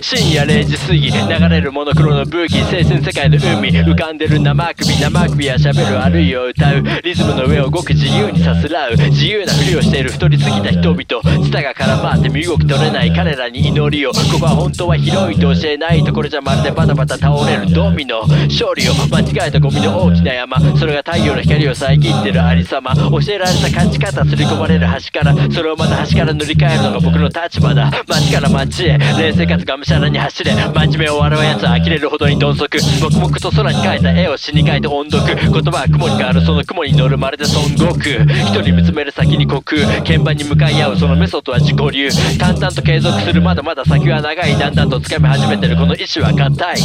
深夜0時過ぎ流れるモノクロのブーギー精神世界の海浮かんでる生首生首や喋るあるいを歌う。リズムの上をごく自由にさすらう自由なふりをしている太りすぎた人々ツタが絡まって身動き取れない彼らに祈りを。ここは本当は広いと教えないところじゃまるでバタバタ倒れるドミノ勝利を。間違えたゴミの大きな山。それが太陽の光を遮ってるありさま。教えられた勝ち方すり込まれる端からそれをまた端から塗り替えるのが僕の立場だ。街から街へ。冷静かつがむしゃらに走れ真面目を笑う奴は呆れるほどに鈍足。黙々と空に描いた絵を死に描いて音読。言葉は雲に変わるその雲に乗るまるで孫悟空。一人見つめる先に虚空鍵盤に向かい合うそのメソッドは自己流。淡々と継続する。まだまだ先は長い。だんだんと掴み始めてる。この意志は固い。